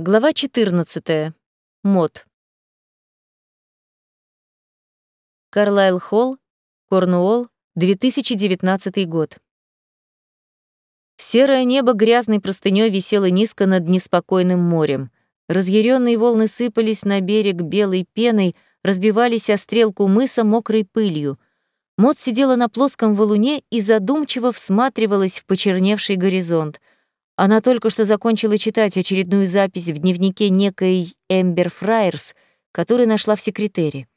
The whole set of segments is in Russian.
Глава 14. Мод. Карлайл Холл, Корнуолл, 2019 год. Серое небо грязной простынёй висело низко над неспокойным морем. Разъяренные волны сыпались на берег белой пеной, разбивались о стрелку мыса мокрой пылью. Мод сидела на плоском валуне и задумчиво всматривалась в почерневший горизонт — она только что закончила читать очередную запись в дневнике некой Эмбер Фрайерс, который нашла в секретере.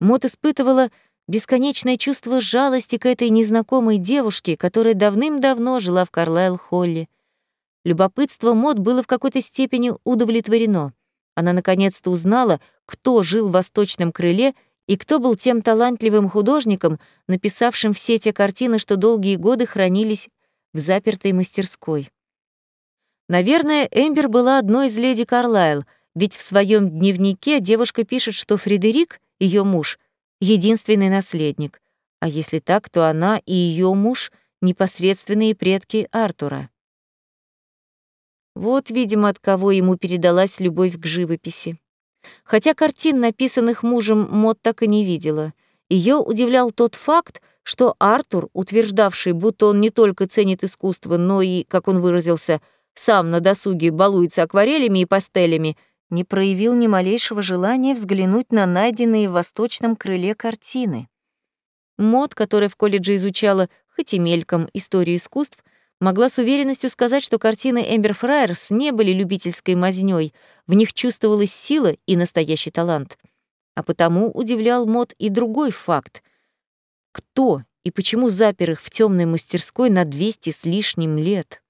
Мот испытывала бесконечное чувство жалости к этой незнакомой девушке, которая давным-давно жила в Карлайл-Холле. Любопытство Мот было в какой-то степени удовлетворено. Она наконец-то узнала, кто жил в восточном крыле и кто был тем талантливым художником, написавшим все те картины, что долгие годы хранились в запертой мастерской. Наверное, Эмбер была одной из леди Карлайл, ведь в своем дневнике девушка пишет, что Фредерик, ее муж, единственный наследник. А если так, то она и ее муж — непосредственные предки Артура. Вот, видимо, от кого ему передалась любовь к живописи. Хотя картин, написанных мужем, Мот так и не видела. Ее удивлял тот факт, что Артур, утверждавший, будто он не только ценит искусство, но и, как он выразился, — сам на досуге балуется акварелями и пастелями, не проявил ни малейшего желания взглянуть на найденные в восточном крыле картины. Мод, которая в колледже изучала, хоть и мельком, историю искусств, могла с уверенностью сказать, что картины Эмбер Фрайерс не были любительской мазнёй, в них чувствовалась сила и настоящий талант. А потому удивлял Мод и другой факт. Кто и почему запер их в темной мастерской на 200 с лишним лет?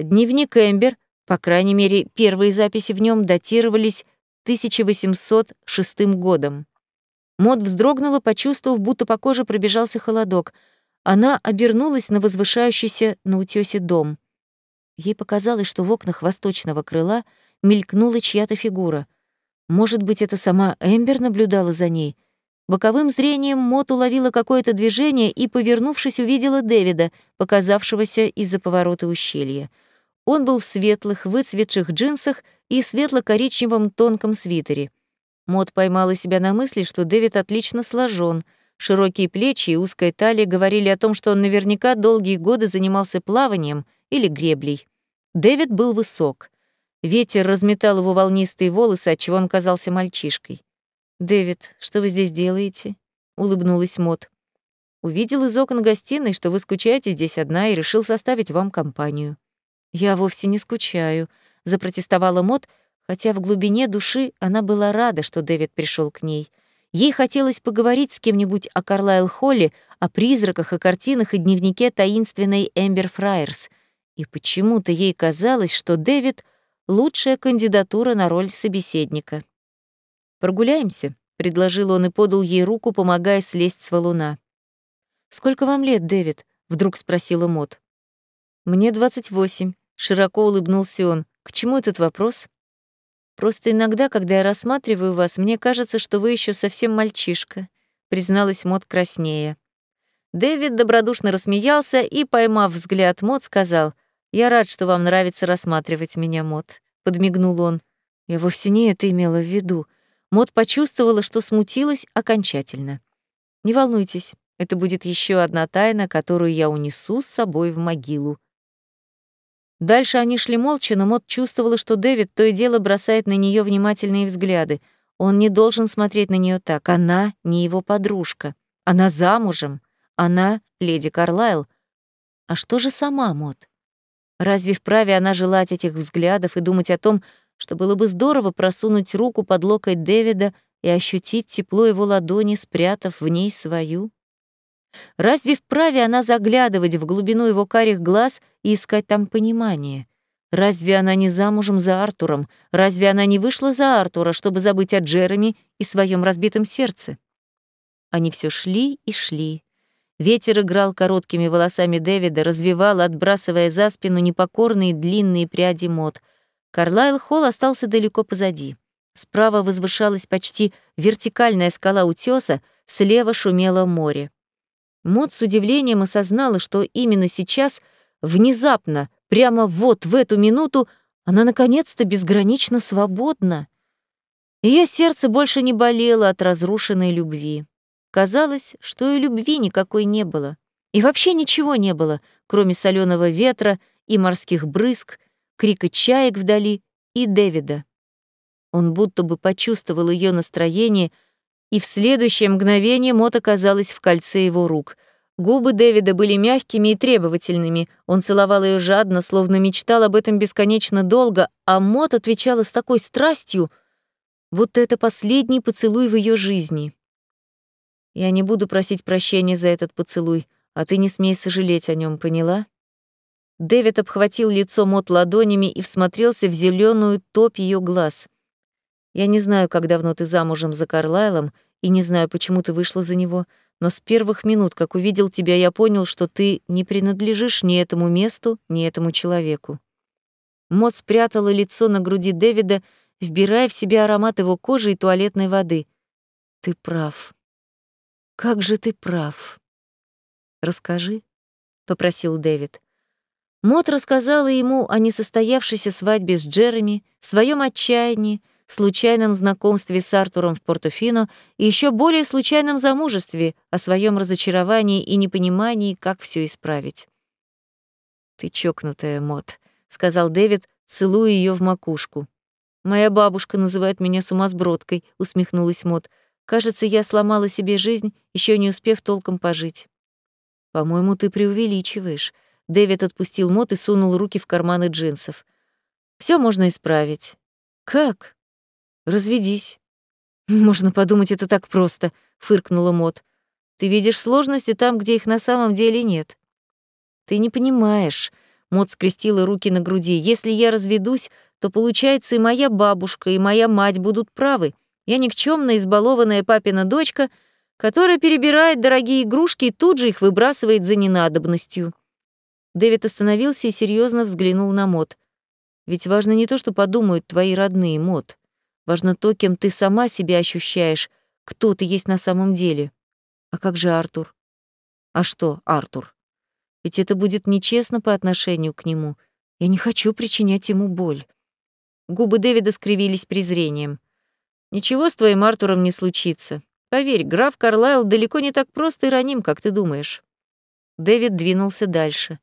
Дневник Эмбер, по крайней мере, первые записи в нем датировались 1806 годом. Мод вздрогнула, почувствовав, будто по коже пробежался холодок. Она обернулась на возвышающийся на утёсе дом. Ей показалось, что в окнах восточного крыла мелькнула чья-то фигура. Может быть, это сама Эмбер наблюдала за ней? Боковым зрением Мот уловила какое-то движение и, повернувшись, увидела Дэвида, показавшегося из-за поворота ущелья. Он был в светлых, выцветших джинсах и светло-коричневом тонком свитере. Мод поймала себя на мысли, что Дэвид отлично сложен. Широкие плечи и узкая талия говорили о том, что он наверняка долгие годы занимался плаванием или греблей. Дэвид был высок. Ветер разметал его волнистые волосы, отчего он казался мальчишкой. «Дэвид, что вы здесь делаете?» — улыбнулась Мод. «Увидел из окон гостиной, что вы скучаете здесь одна, и решил составить вам компанию». «Я вовсе не скучаю», — запротестовала Мот, хотя в глубине души она была рада, что Дэвид пришел к ней. Ей хотелось поговорить с кем-нибудь о Карлайл Холле, о призраках, о картинах и дневнике таинственной Эмбер Фрайерс. И почему-то ей казалось, что Дэвид — лучшая кандидатура на роль собеседника. «Прогуляемся», — предложил он и подал ей руку, помогая слезть с валуна. «Сколько вам лет, Дэвид?» — вдруг спросила Мот. «Мне двадцать восемь», Широко улыбнулся он. К чему этот вопрос? Просто иногда, когда я рассматриваю вас, мне кажется, что вы еще совсем мальчишка, призналась Мот краснее. Дэвид добродушно рассмеялся и, поймав взгляд Мот, сказал: "Я рад, что вам нравится рассматривать меня, Мот", подмигнул он. Я вовсе не это имела в виду. Мот почувствовала, что смутилась окончательно. Не волнуйтесь, это будет еще одна тайна, которую я унесу с собой в могилу, Дальше они шли молча, но Мот чувствовала, что Дэвид то и дело бросает на нее внимательные взгляды. Он не должен смотреть на нее так. Она не его подружка. Она замужем. Она леди Карлайл. А что же сама Мот? Разве вправе она желать этих взглядов и думать о том, что было бы здорово просунуть руку под локоть Дэвида и ощутить тепло его ладони, спрятав в ней свою? Разве вправе она заглядывать в глубину его карих глаз и искать там понимание? Разве она не замужем за Артуром? Разве она не вышла за Артура, чтобы забыть о Джереми и своем разбитом сердце? Они все шли и шли. Ветер играл короткими волосами Дэвида, развивал, отбрасывая за спину непокорные длинные пряди мод. Карлайл Холл остался далеко позади. Справа возвышалась почти вертикальная скала утеса, слева шумело море. Мод с удивлением осознала, что именно сейчас, внезапно, прямо вот в эту минуту, Она наконец-то безгранично свободна. Ее сердце больше не болело от разрушенной любви. Казалось, что и любви никакой не было. И вообще ничего не было, кроме соленого ветра и морских брызг, крика чаек вдали и Дэвида. Он будто бы почувствовал ее настроение, и в следующее мгновение Мот оказалась в кольце его рук. Губы Дэвида были мягкими и требовательными. Он целовал ее жадно, словно мечтал об этом бесконечно долго, а Мот отвечала с такой страстью, будто это последний поцелуй в ее жизни. «Я не буду просить прощения за этот поцелуй, а ты не смей сожалеть о нем, поняла?» Дэвид обхватил лицо Мот ладонями и всмотрелся в зеленую топь ее глаз. «Я не знаю, как давно ты замужем за Карлайлом, и не знаю, почему ты вышла за него, — но с первых минут, как увидел тебя, я понял, что ты не принадлежишь ни этому месту, ни этому человеку. Мот спрятала лицо на груди Дэвида, вбирая в себя аромат его кожи и туалетной воды. Ты прав. Как же ты прав. Расскажи, попросил Дэвид. Мот рассказала ему о несостоявшейся свадьбе с Джереми, своем отчаянии, случайном знакомстве с Артуром в Портофино и еще более случайном замужестве, о своем разочаровании и непонимании, как все исправить. «Ты чокнутая, Мот», — сказал Дэвид, целуя ее в макушку. «Моя бабушка называет меня сумасбродкой», — усмехнулась Мот. «Кажется, я сломала себе жизнь, еще не успев толком пожить». «По-моему, ты преувеличиваешь». Дэвид отпустил Мот и сунул руки в карманы джинсов. Все можно исправить». «Как?» Разведись. Можно подумать, это так просто, фыркнула Мот. Ты видишь сложности там, где их на самом деле нет. Ты не понимаешь. Мот скрестила руки на груди. Если я разведусь, то получается и моя бабушка, и моя мать будут правы. Я никчемная, избалованная папина дочка, которая перебирает дорогие игрушки и тут же их выбрасывает за ненадобностью. Дэвид остановился и серьезно взглянул на Мот. Ведь важно не то, что подумают твои родные, Мот. Важно то, кем ты сама себя ощущаешь, кто ты есть на самом деле. А как же Артур? А что, Артур? Ведь это будет нечестно по отношению к нему. Я не хочу причинять ему боль. Губы Дэвида скривились презрением. Ничего с твоим Артуром не случится. Поверь, граф Карлайл далеко не так прост и раним, как ты думаешь. Дэвид двинулся дальше.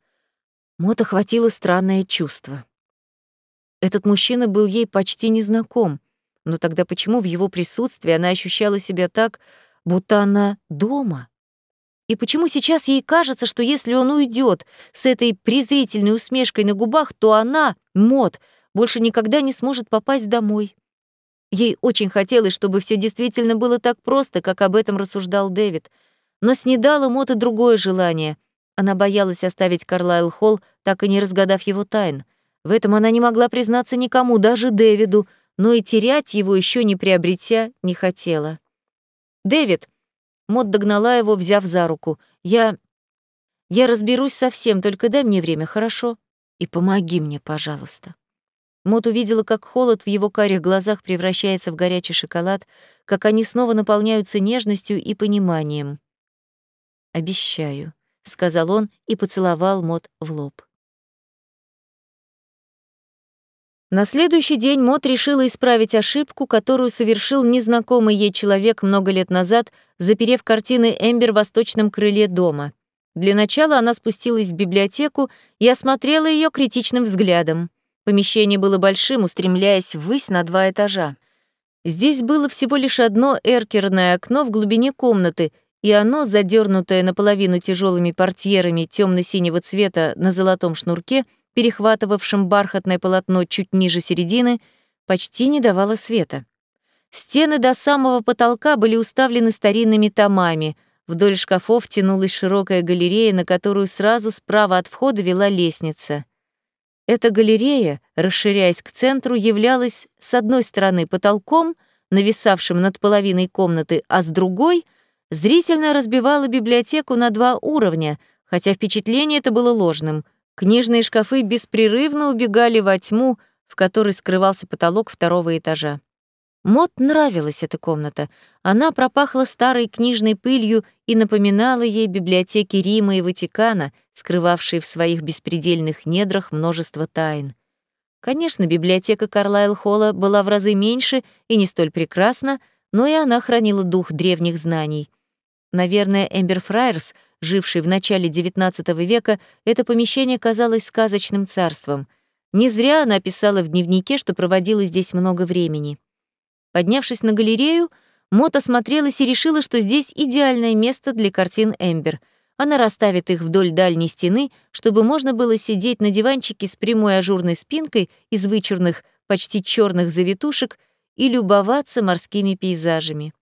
Мот охватило странное чувство. Этот мужчина был ей почти незнаком — но тогда почему в его присутствии она ощущала себя так, будто она дома? И почему сейчас ей кажется, что если он уйдет с этой презрительной усмешкой на губах, то она, Мод, больше никогда не сможет попасть домой? Ей очень хотелось, чтобы все действительно было так просто, как об этом рассуждал Дэвид. Но снедало Мод и другое желание. Она боялась оставить Карлайл Холл, так и не разгадав его тайн. В этом она не могла признаться никому, даже Дэвиду, но и терять его еще не приобретя не хотела. «Дэвид!» — Мот догнала его, взяв за руку. «Я... я разберусь со всем, только дай мне время, хорошо? И помоги мне, пожалуйста». Мот увидела, как холод в его карих глазах превращается в горячий шоколад, как они снова наполняются нежностью и пониманием. «Обещаю», — сказал он и поцеловал Мот в лоб. На следующий день Мот решила исправить ошибку, которую совершил незнакомый ей человек много лет назад, заперев картины Эмбер в восточном крыле дома. Для начала она спустилась в библиотеку и осмотрела ее критичным взглядом. Помещение было большим, устремляясь ввысь на два этажа. Здесь было всего лишь одно эркерное окно в глубине комнаты, и оно, задернутое наполовину тяжелыми портьерами темно-синего цвета на золотом шнурке, — перехватывавшим бархатное полотно чуть ниже середины, почти не давало света. Стены до самого потолка были уставлены старинными томами. Вдоль шкафов тянулась широкая галерея, на которую сразу справа от входа вела лестница. Эта галерея, расширяясь к центру, являлась с одной стороны потолком, нависавшим над половиной комнаты, а с другой — зрительно разбивала библиотеку на два уровня, хотя впечатление это было ложным — Книжные шкафы беспрерывно убегали во тьму, в которой скрывался потолок второго этажа. Мот нравилась эта комната. Она пропахла старой книжной пылью и напоминала ей библиотеки Рима и Ватикана, скрывавшие в своих беспредельных недрах множество тайн. Конечно, библиотека Карлайл Холла была в разы меньше и не столь прекрасна, но и она хранила дух древних знаний. Наверное, Эмбер Фрайерс, живший в начале XIX века, это помещение казалось сказочным царством. Не зря она писала в дневнике, что проводила здесь много времени. Поднявшись на галерею, Мот осмотрелась и решила, что здесь идеальное место для картин Эмбер. Она расставит их вдоль дальней стены, чтобы можно было сидеть на диванчике с прямой ажурной спинкой из вычурных, почти черных завитушек и любоваться морскими пейзажами.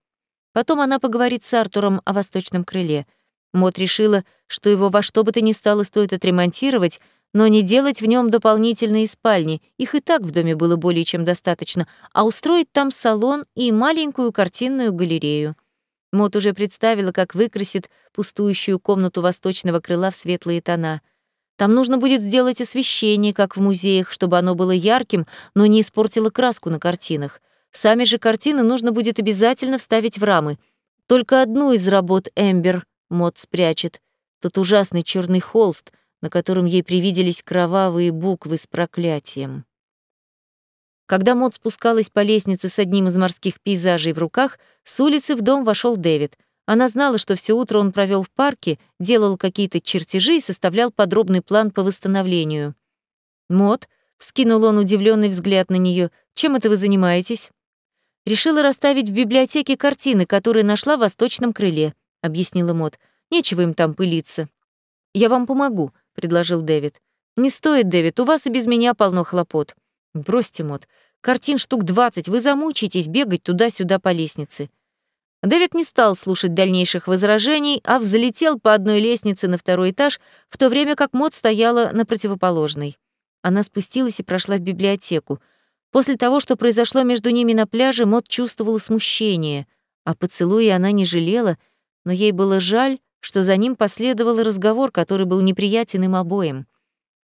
Потом она поговорит с Артуром о восточном крыле. Мот решила, что его во что бы то ни стало стоит отремонтировать, но не делать в нем дополнительные спальни, их и так в доме было более чем достаточно, а устроить там салон и маленькую картинную галерею. Мот уже представила, как выкрасит пустующую комнату восточного крыла в светлые тона. Там нужно будет сделать освещение, как в музеях, чтобы оно было ярким, но не испортило краску на картинах. Сами же картины нужно будет обязательно вставить в рамы. Только одну из работ Эмбер Мот спрячет. Тот ужасный черный холст, на котором ей привиделись кровавые буквы с проклятием. Когда Мот спускалась по лестнице с одним из морских пейзажей в руках, с улицы в дом вошел Дэвид. Она знала, что все утро он провел в парке, делал какие-то чертежи и составлял подробный план по восстановлению. «Мот», — вскинул он удивленный взгляд на нее, — «чем это вы занимаетесь?» Решила расставить в библиотеке картины, которые нашла в восточном крыле, объяснила Мот. Нечего им там пылиться. Я вам помогу, предложил Дэвид. Не стоит, Дэвид, у вас и без меня полно хлопот. Бросьте, Мот. Картин штук двадцать, вы замучитесь бегать туда-сюда по лестнице. Дэвид не стал слушать дальнейших возражений, а взлетел по одной лестнице на второй этаж, в то время как Мот стояла на противоположной. Она спустилась и прошла в библиотеку. После того, что произошло между ними на пляже, Мот чувствовала смущение. а поцелуе она не жалела, но ей было жаль, что за ним последовал разговор, который был неприятен им обоим.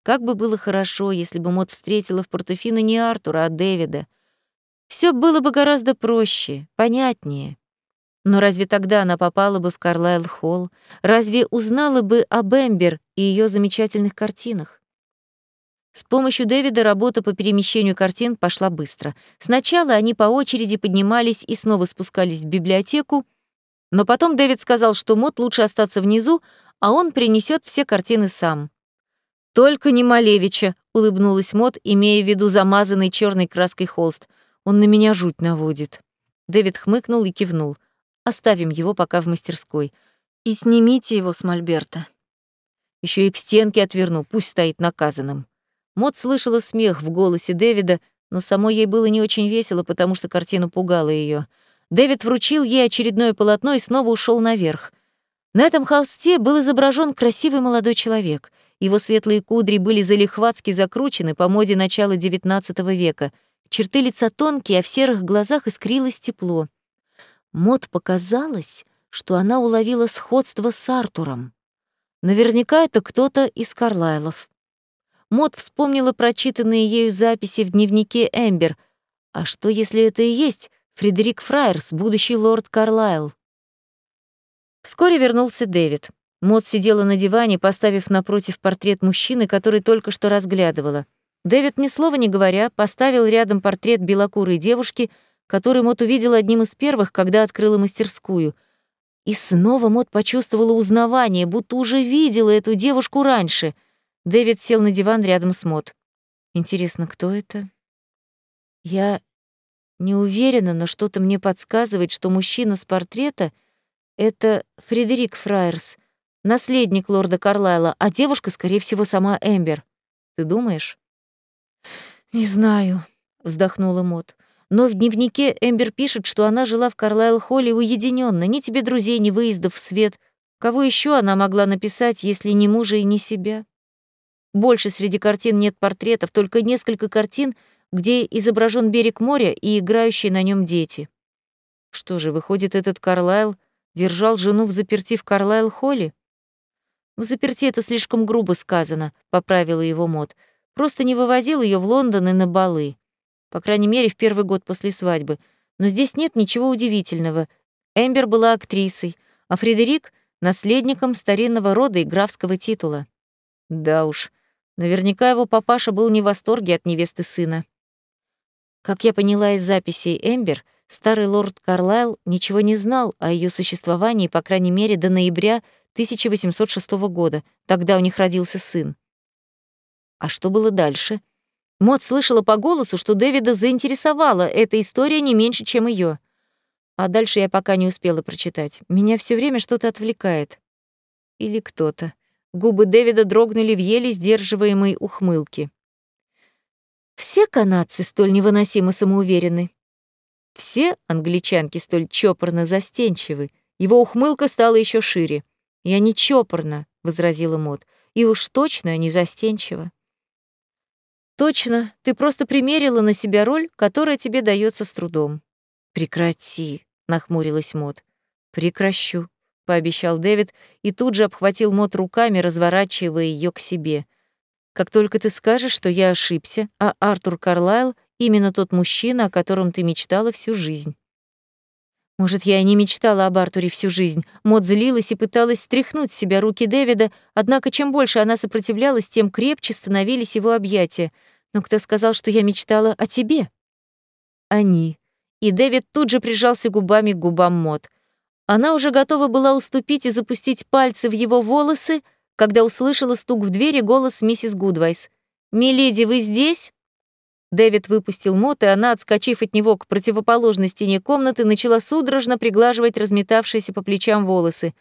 Как бы было хорошо, если бы Мот встретила в Портофино не Артура, а Дэвида. Все было бы гораздо проще, понятнее. Но разве тогда она попала бы в Карлайл Холл? Разве узнала бы об Эмбер и ее замечательных картинах? С помощью Дэвида работа по перемещению картин пошла быстро. Сначала они по очереди поднимались и снова спускались в библиотеку, но потом Дэвид сказал, что Мот лучше остаться внизу, а он принесет все картины сам. «Только не Малевича», — улыбнулась Мот, имея в виду замазанный черной краской холст. «Он на меня жуть наводит». Дэвид хмыкнул и кивнул. «Оставим его пока в мастерской. И снимите его с Мольберта. Еще и к стенке отверну, пусть стоит наказанным». Мот слышала смех в голосе Дэвида, но самой ей было не очень весело, потому что картина пугала ее. Дэвид вручил ей очередное полотно и снова ушел наверх. На этом холсте был изображен красивый молодой человек. Его светлые кудри были залихватски закручены по моде начала XIX века. Черты лица тонкие, а в серых глазах искрилось тепло. Мод показалось, что она уловила сходство с Артуром. Наверняка это кто-то из Карлайлов. Мод вспомнила прочитанные ею записи в дневнике Эмбер. А что, если это и есть Фредерик Фрайерс, будущий лорд Карлайл? Вскоре вернулся Дэвид. Мод сидела на диване, поставив напротив портрет мужчины, который только что разглядывала. Дэвид, ни слова не говоря, поставил рядом портрет белокурой девушки, которую Мод увидела одним из первых, когда открыла мастерскую. И снова Мод почувствовала узнавание, будто уже видела эту девушку раньше — Дэвид сел на диван рядом с Мот. Интересно, кто это? Я не уверена, но что-то мне подсказывает, что мужчина с портрета — это Фредерик Фрайерс, наследник лорда Карлайла, а девушка, скорее всего, сама Эмбер. Ты думаешь? «Не знаю», — вздохнула Мот. «Но в дневнике Эмбер пишет, что она жила в Карлайл-холле уединенно, ни тебе друзей, ни выездов в свет. Кого еще она могла написать, если не мужа и не себя?» Больше среди картин нет портретов, только несколько картин, где изображен берег моря и играющие на нем дети. Что же, выходит, этот Карлайл держал жену в заперти в Карлайл-холле? В заперти это слишком грубо сказано, поправила его мод. Просто не вывозил ее в Лондон и на балы. По крайней мере, в первый год после свадьбы. Но здесь нет ничего удивительного. Эмбер была актрисой, а Фредерик — наследником старинного рода и графского титула. Да уж, Наверняка его папаша был не в восторге от невесты сына. Как я поняла из записей Эмбер, старый лорд Карлайл ничего не знал о ее существовании, по крайней мере, до ноября 1806 года. Тогда у них родился сын. А что было дальше? Мод слышала по голосу, что Дэвида заинтересовала эта история не меньше, чем ее. А дальше я пока не успела прочитать. Меня все время что-то отвлекает. Или кто-то. Губы Дэвида дрогнули в еле сдерживаемой ухмылке. Все канадцы столь невыносимо самоуверены. Все англичанки столь чопорно застенчивы. Его ухмылка стала еще шире. «Я не чопорно», — возразила Мот, — «и уж точно не застенчива». «Точно, ты просто примерила на себя роль, которая тебе дается с трудом». «Прекрати», — нахмурилась Мот. «Прекращу», — пообещал Дэвид и тут же обхватил Мот руками, разворачивая ее к себе. «Как только ты скажешь, что я ошибся, а Артур Карлайл — именно тот мужчина, о котором ты мечтала всю жизнь». Может, я и не мечтала об Артуре всю жизнь. Мот злилась и пыталась стряхнуть с себя руки Дэвида, однако чем больше она сопротивлялась, тем крепче становились его объятия. Но кто сказал, что я мечтала о тебе? Они. И Дэвид тут же прижался губами к губам Мот. Она уже готова была уступить и запустить пальцы в его волосы, когда услышала стук в двери голос миссис Гудвайс. «Миледи, вы здесь?» Дэвид выпустил мот, и она, отскочив от него к противоположной стене комнаты, начала судорожно приглаживать разметавшиеся по плечам волосы.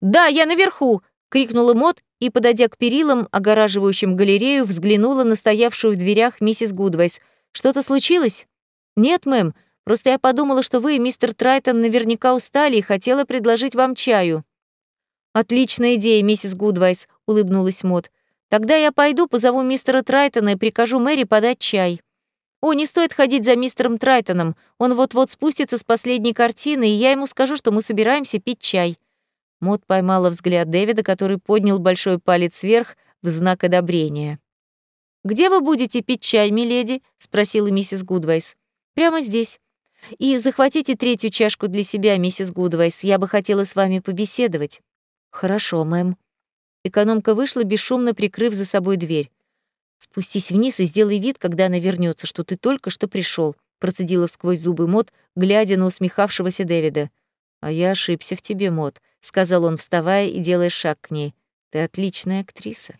«Да, я наверху!» — крикнула Мот и, подойдя к перилам, огораживающим галерею, взглянула на стоявшую в дверях миссис Гудвайс. «Что-то случилось?» «Нет, мэм. Просто я подумала, что вы, мистер Трайтон, наверняка устали и хотела предложить вам чаю». «Отличная идея, миссис Гудвайс», — улыбнулась Мот. «Тогда я пойду, позову мистера Трайтона и прикажу Мэри подать чай». «О, не стоит ходить за мистером Трайтоном. Он вот-вот спустится с последней картины, и я ему скажу, что мы собираемся пить чай». Мот поймала взгляд Дэвида, который поднял большой палец вверх в знак одобрения. «Где вы будете пить чай, миледи?» — спросила миссис Гудвайс. «Прямо здесь. И захватите третью чашку для себя, миссис Гудвайс. Я бы хотела с вами побеседовать». «Хорошо, мэм». Экономка вышла, бесшумно прикрыв за собой дверь. Спустись вниз и сделай вид, когда она вернется, что ты только что пришел, процедила сквозь зубы Мот, глядя на усмехавшегося Дэвида. А я ошибся в тебе, Мот, сказал он, вставая и делая шаг к ней. Ты отличная актриса.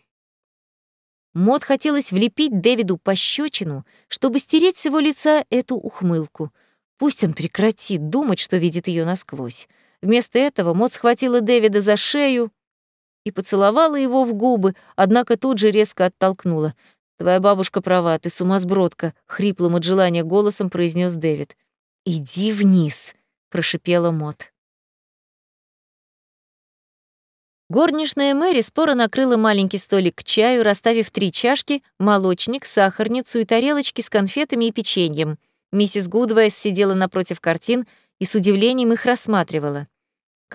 Мот хотелось влепить Дэвиду пощечину, чтобы стереть с его лица эту ухмылку. Пусть он прекратит думать, что видит ее насквозь. Вместо этого Мот схватила Дэвида за шею и поцеловала его в губы, однако тут же резко оттолкнула. «Твоя бабушка права, ты сумасбродка», — хриплым от желания голосом произнес Дэвид. «Иди вниз», — прошипела Мот. Горничная Мэри споро накрыла маленький столик к чаю, расставив три чашки, молочник, сахарницу и тарелочки с конфетами и печеньем. Миссис Гудвайс сидела напротив картин и с удивлением их рассматривала.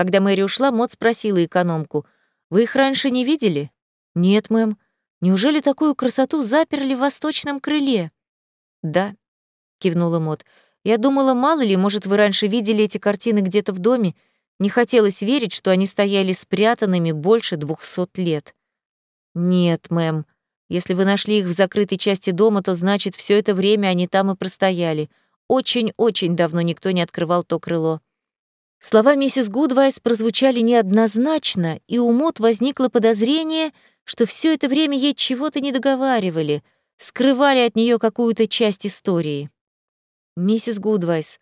Когда Мэри ушла, Мот спросила экономку, «Вы их раньше не видели?» «Нет, мэм», Неужели такую красоту заперли в восточном крыле? Да, кивнула Мот. Я думала, мало ли, может, вы раньше видели эти картины где-то в доме. Не хотелось верить, что они стояли спрятанными больше двухсот лет. Нет, мэм. Если вы нашли их в закрытой части дома, то значит, все это время они там и простояли. Очень-очень давно никто не открывал то крыло. Слова миссис Гудвайс прозвучали неоднозначно, и у Мот возникло подозрение — что все это время ей чего-то не договаривали, скрывали от нее какую-то часть истории. Миссис Гудвайс,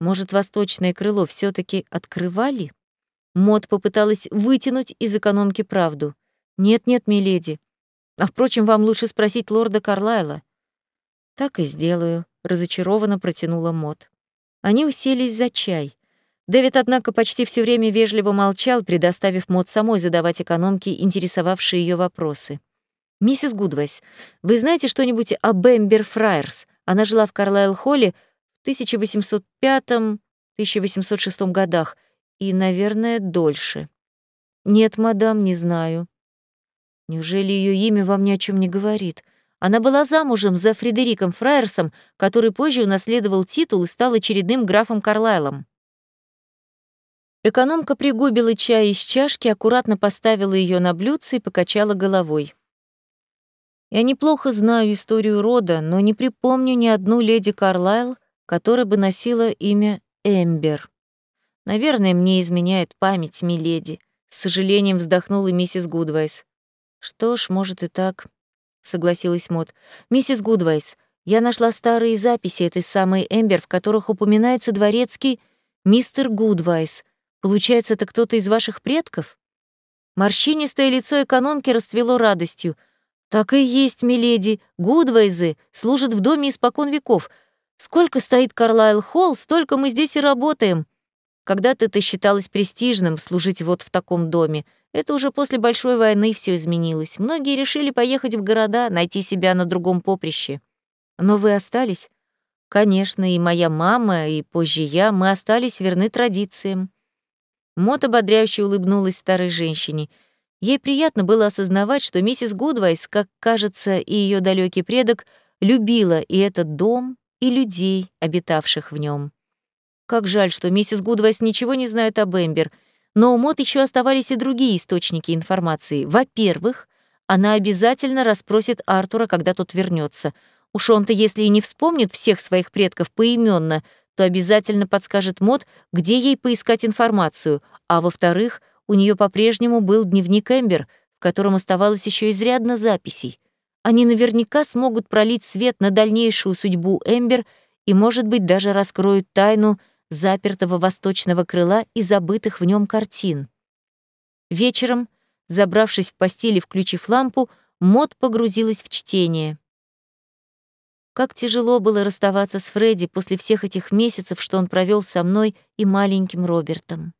может, восточное крыло все таки открывали? Мод попыталась вытянуть из экономки правду. «Нет-нет, миледи. А, впрочем, вам лучше спросить лорда Карлайла». «Так и сделаю», — разочарованно протянула Мод. Они уселись за чай. Дэвид, однако, почти все время вежливо молчал, предоставив Мод самой задавать экономке интересовавшие ее вопросы. «Миссис Гудвайс, вы знаете что-нибудь о Эмбер Фрайерс? Она жила в Карлайл-Холле в 1805-1806 годах и, наверное, дольше». «Нет, мадам, не знаю». «Неужели ее имя вам ни о чем не говорит?» Она была замужем за Фредериком Фрайерсом, который позже унаследовал титул и стал очередным графом Карлайлом. Экономка пригубила чай из чашки, аккуратно поставила ее на блюдце и покачала головой. Я неплохо знаю историю рода, но не припомню ни одну леди Карлайл, которая бы носила имя Эмбер. Наверное, мне изменяет память, миледи. С сожалением вздохнула миссис Гудвайс. Что ж, может и так, согласилась Мод. Миссис Гудвайс, я нашла старые записи этой самой Эмбер, в которых упоминается дворецкий мистер Гудвайс. Получается, это кто-то из ваших предков? Морщинистое лицо экономки расцвело радостью. Так и есть, миледи, Гудвайсы служат в доме испокон веков. Сколько стоит Карлайл Холл, столько мы здесь и работаем. Когда-то это считалось престижным служить вот в таком доме. Это уже после Большой войны все изменилось. Многие решили поехать в города, найти себя на другом поприще. Но вы остались? Конечно, и моя мама, и позже я, мы остались верны традициям. Мот ободряюще улыбнулась старой женщине. Ей приятно было осознавать, что миссис Гудвайс, как кажется, и ее далекий предок, любила и этот дом, и людей, обитавших в нем. Как жаль, что миссис Гудвайс ничего не знает об Эмбер, но у Мот еще оставались и другие источники информации. Во-первых, она обязательно расспросит Артура, когда тот вернется. Уж он-то, если и не вспомнит всех своих предков поименно, то обязательно подскажет Мот, где ей поискать информацию. А во-вторых, у нее по-прежнему был дневник Эмбер, в котором оставалось еще изрядно записей. Они наверняка смогут пролить свет на дальнейшую судьбу Эмбер и, может быть, даже раскроют тайну запертого восточного крыла и забытых в нем картин. Вечером, забравшись в постель и включив лампу, Мод погрузилась в чтение. Как тяжело было расставаться с Фредди после всех этих месяцев, что он провел со мной и маленьким Робертом.